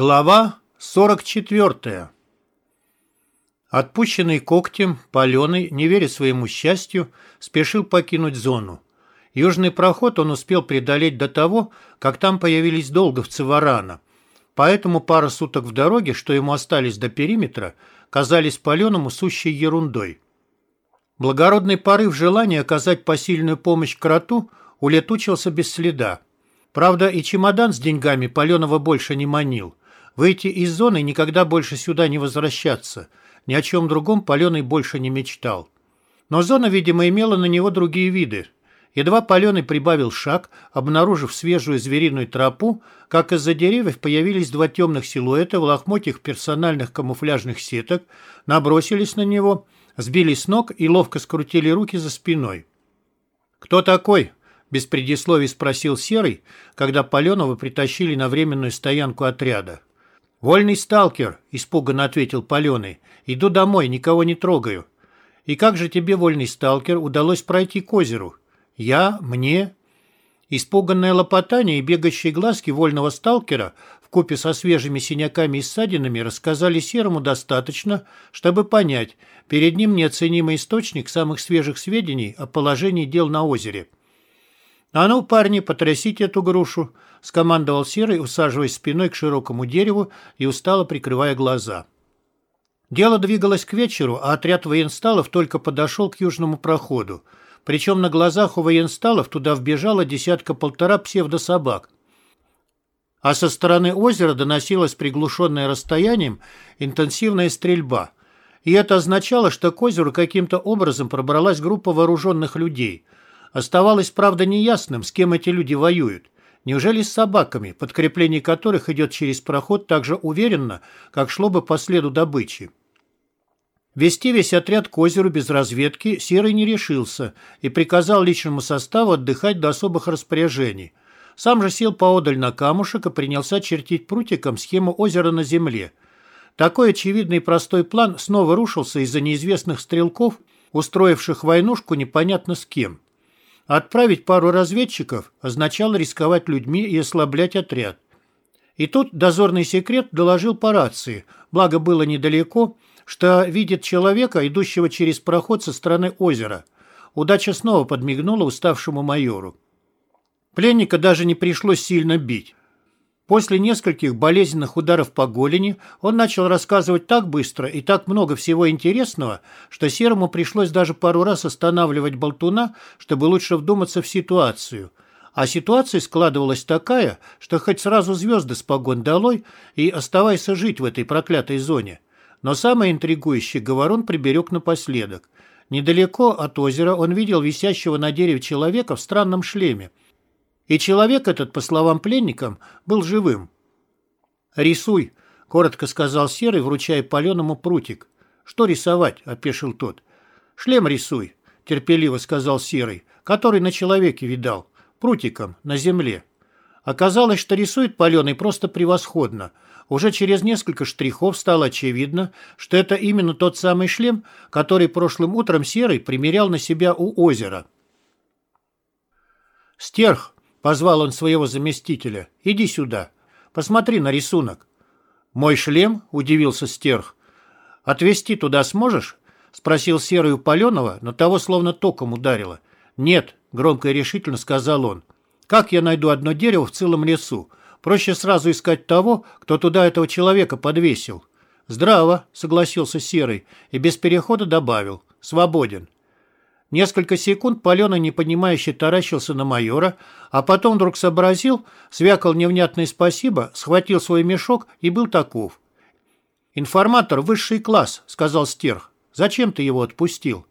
Глава 44 Отпущенный когтем, паленый, не веря своему счастью, спешил покинуть зону. Южный проход он успел преодолеть до того, как там появились долговцы варана. Поэтому пара суток в дороге, что ему остались до периметра, казались паленому сущей ерундой. Благородный порыв желания оказать посильную помощь кроту улетучился без следа. Правда, и чемодан с деньгами Паленова больше не манил. Выйти из зоны и никогда больше сюда не возвращаться. Ни о чем другом Паленый больше не мечтал. Но зона, видимо, имела на него другие виды. Едва Паленый прибавил шаг, обнаружив свежую звериную тропу, как из-за деревьев появились два темных силуэта в лохмотьях персональных камуфляжных сеток, набросились на него, сбили с ног и ловко скрутили руки за спиной. «Кто такой?» без предисловий спросил Серый, когда Паленова притащили на временную стоянку отряда. «Вольный сталкер», — испуганно ответил Паленый. «Иду домой, никого не трогаю». «И как же тебе, вольный сталкер, удалось пройти к озеру?» «Я? Мне?» Испуганное лопотание и бегающие глазки вольного сталкера вкупе со свежими синяками и ссадинами рассказали Серому достаточно, чтобы понять, перед ним неоценимый источник самых свежих сведений о положении дел на озере — «А ну, парни, потрясите эту грушу!» — скомандовал Серый, усаживаясь спиной к широкому дереву и устало прикрывая глаза. Дело двигалось к вечеру, а отряд военсталов только подошел к южному проходу. Причем на глазах у военсталов туда вбежала десятка-полтора псевдособак. А со стороны озера доносилась приглушенная расстоянием интенсивная стрельба. И это означало, что к озеру каким-то образом пробралась группа вооруженных людей — Оставалось, правда, неясным, с кем эти люди воюют. Неужели с собаками, подкрепление которых идет через проход так же уверенно, как шло бы по следу добычи? Вести весь отряд к озеру без разведки Серый не решился и приказал личному составу отдыхать до особых распоряжений. Сам же сел поодаль на камушек и принялся чертить прутиком схему озера на земле. Такой очевидный и простой план снова рушился из-за неизвестных стрелков, устроивших войнушку непонятно с кем. Отправить пару разведчиков означало рисковать людьми и ослаблять отряд. И тут дозорный секрет доложил по рации, благо было недалеко, что видит человека, идущего через проход со стороны озера. Удача снова подмигнула уставшему майору. Пленника даже не пришлось сильно бить. После нескольких болезненных ударов по голени он начал рассказывать так быстро и так много всего интересного, что Серому пришлось даже пару раз останавливать болтуна, чтобы лучше вдуматься в ситуацию. А ситуация складывалась такая, что хоть сразу звезды с погон долой и оставайся жить в этой проклятой зоне. Но самое интригующее Говорон приберег напоследок. Недалеко от озера он видел висящего на дереве человека в странном шлеме, и человек этот, по словам пленникам, был живым. «Рисуй», — коротко сказал Серый, вручая паленому прутик. «Что рисовать?» — опешил тот. «Шлем рисуй», — терпеливо сказал Серый, который на человеке видал, прутиком, на земле. Оказалось, что рисует паленый просто превосходно. Уже через несколько штрихов стало очевидно, что это именно тот самый шлем, который прошлым утром Серый примерял на себя у озера. «Стерх», Позвал он своего заместителя. «Иди сюда. Посмотри на рисунок». «Мой шлем?» – удивился Стерх. «Отвезти туда сможешь?» – спросил Серый у Паленова, но того словно током ударило. «Нет», – громко и решительно сказал он. «Как я найду одно дерево в целом лесу? Проще сразу искать того, кто туда этого человека подвесил». «Здраво», — согласился Серый и без перехода добавил. «Свободен». Несколько секунд Палена непонимающе таращился на майора, а потом вдруг сообразил, свякал невнятное спасибо, схватил свой мешок и был таков. «Информатор высший класс», — сказал Стерх. «Зачем ты его отпустил?»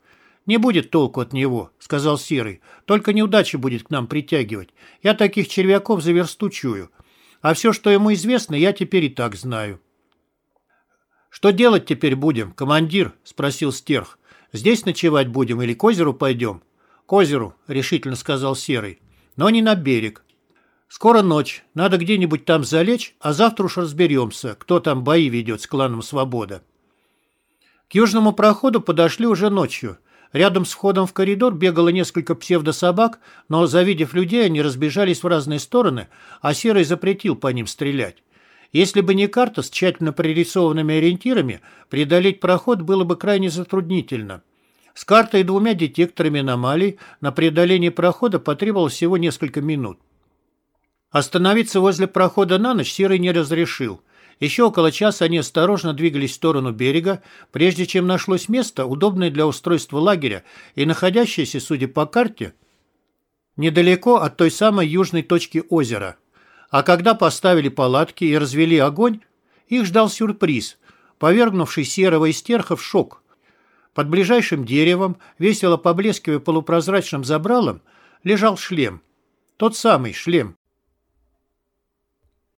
«Не будет толку от него», — сказал Серый. «Только неудача будет к нам притягивать. Я таких червяков за версту чую. А все, что ему известно, я теперь и так знаю». «Что делать теперь будем, командир?» — спросил Стерх. Здесь ночевать будем или к озеру пойдем?» «К озеру», — решительно сказал Серый. «Но не на берег. Скоро ночь, надо где-нибудь там залечь, а завтра уж разберемся, кто там бои ведет с кланом Свобода». К южному проходу подошли уже ночью. Рядом с входом в коридор бегало несколько псевдособак, но, завидев людей, они разбежались в разные стороны, а Серый запретил по ним стрелять. Если бы не карта с тщательно прорисованными ориентирами, преодолеть проход было бы крайне затруднительно. С картой и двумя детекторами аномалий на преодоление прохода потребовалось всего несколько минут. Остановиться возле прохода на ночь Серый не разрешил. Еще около часа они осторожно двигались в сторону берега, прежде чем нашлось место, удобное для устройства лагеря и находящееся, судя по карте, недалеко от той самой южной точки озера. А когда поставили палатки и развели огонь, их ждал сюрприз, повергнувший серого истерха в шок. Под ближайшим деревом, весело поблескивая полупрозрачным забралом, лежал шлем. Тот самый шлем,